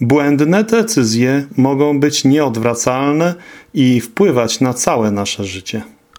Błędne decyzje mogą być nieodwracalne i wpływać na całe nasze życie.